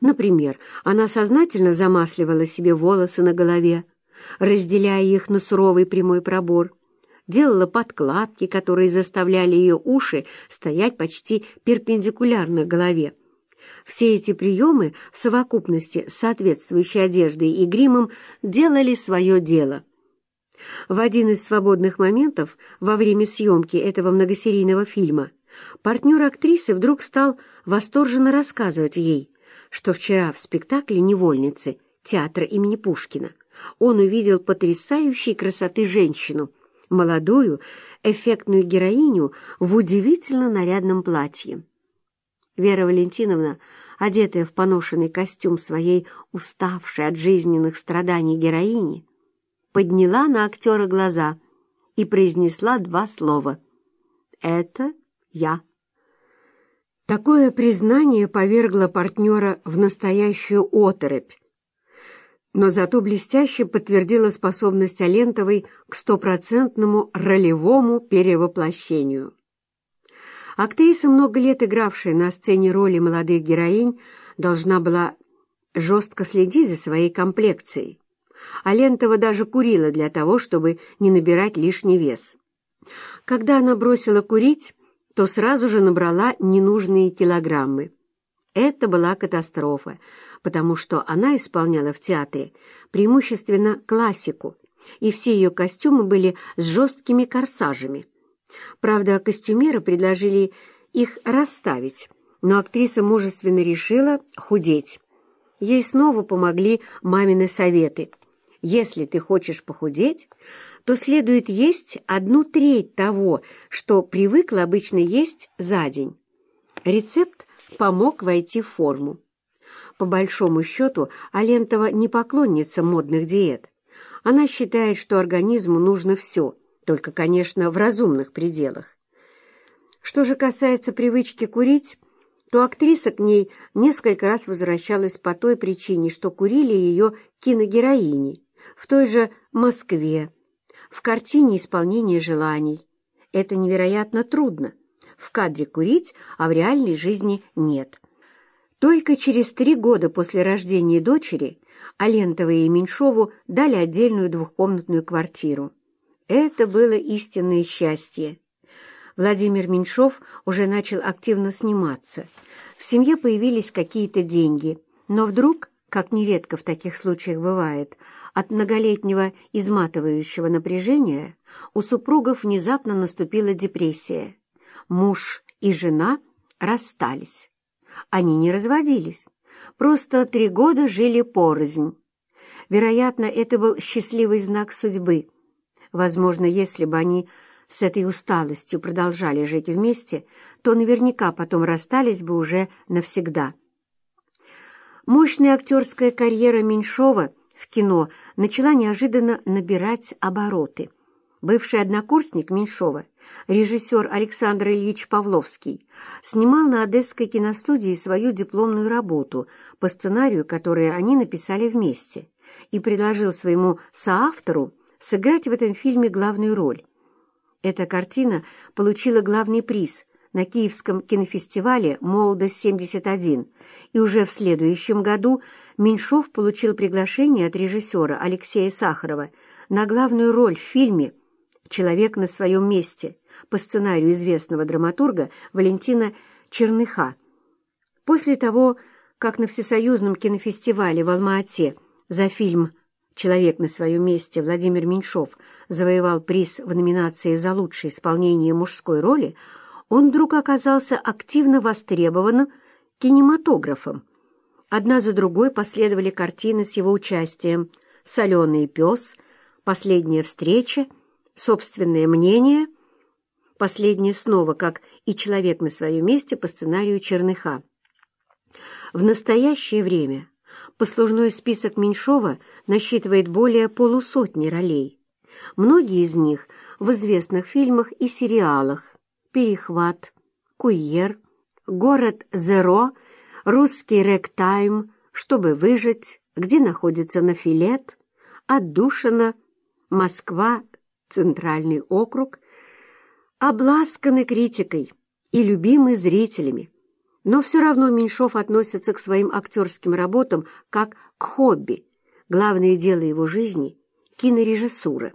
Например, она сознательно замасливала себе волосы на голове, разделяя их на суровый прямой пробор, делала подкладки, которые заставляли ее уши стоять почти перпендикулярно голове. Все эти приемы в совокупности с соответствующей одеждой и гримом делали свое дело. В один из свободных моментов во время съемки этого многосерийного фильма партнер актрисы вдруг стал восторженно рассказывать ей, что вчера в спектакле «Невольницы» театра имени Пушкина он увидел потрясающей красоты женщину, молодую, эффектную героиню в удивительно нарядном платье. Вера Валентиновна, одетая в поношенный костюм своей уставшей от жизненных страданий героини, подняла на актера глаза и произнесла два слова «Это я». Такое признание повергло партнера в настоящую оторопь, но зато блестяще подтвердило способность Алентовой к стопроцентному ролевому перевоплощению. Актриса, много лет игравшая на сцене роли молодых героинь, должна была жестко следить за своей комплекцией. Алентова даже курила для того, чтобы не набирать лишний вес. Когда она бросила курить, то сразу же набрала ненужные килограммы. Это была катастрофа, потому что она исполняла в театре преимущественно классику, и все ее костюмы были с жесткими корсажами. Правда, костюмеры предложили их расставить, но актриса мужественно решила худеть. Ей снова помогли мамины советы. Если ты хочешь похудеть, то следует есть одну треть того, что привыкла обычно есть за день. Рецепт помог войти в форму. По большому счету, Алентова не поклонница модных диет. Она считает, что организму нужно все, только, конечно, в разумных пределах. Что же касается привычки курить, то актриса к ней несколько раз возвращалась по той причине, что курили ее киногероини в той же Москве, в картине исполнения желаний. Это невероятно трудно. В кадре курить, а в реальной жизни нет. Только через три года после рождения дочери Алентовой и Меньшову дали отдельную двухкомнатную квартиру. Это было истинное счастье. Владимир Меньшов уже начал активно сниматься. В семье появились какие-то деньги, но вдруг, как нередко в таких случаях бывает, от многолетнего изматывающего напряжения у супругов внезапно наступила депрессия. Муж и жена расстались. Они не разводились, просто три года жили порознь. Вероятно, это был счастливый знак судьбы. Возможно, если бы они с этой усталостью продолжали жить вместе, то наверняка потом расстались бы уже навсегда. Мощная актерская карьера Меньшова в кино начала неожиданно набирать обороты. Бывший однокурсник Меньшова, режиссер Александр Ильич Павловский, снимал на Одесской киностудии свою дипломную работу по сценарию, который они написали вместе, и предложил своему соавтору сыграть в этом фильме главную роль. Эта картина получила главный приз на Киевском кинофестивале «Молодость-71», и уже в следующем году Меньшов получил приглашение от режиссера Алексея Сахарова на главную роль в фильме «Человек на своем месте» по сценарию известного драматурга Валентина Черныха. После того, как на Всесоюзном кинофестивале в Алма-Ате за фильм «Человек на своем месте» Владимир Меньшов завоевал приз в номинации за лучшее исполнение мужской роли, он вдруг оказался активно востребован кинематографом. Одна за другой последовали картины с его участием «Соленый пес», «Последняя встреча», «Собственное мнение», последнее снова, как и «Человек на своем месте» по сценарию Черныха. В настоящее время послужной список Меньшова насчитывает более полусотни ролей. Многие из них в известных фильмах и сериалах «Перехват», «Курьер», «Город Зеро», «Русский ректайм», «Чтобы выжить», «Где находится Нафилет», «Отдушина», «Москва», «Центральный округ», обласканы критикой и любимы зрителями. Но все равно Меньшов относится к своим актерским работам как к хобби. Главное дело его жизни — кинорежиссура.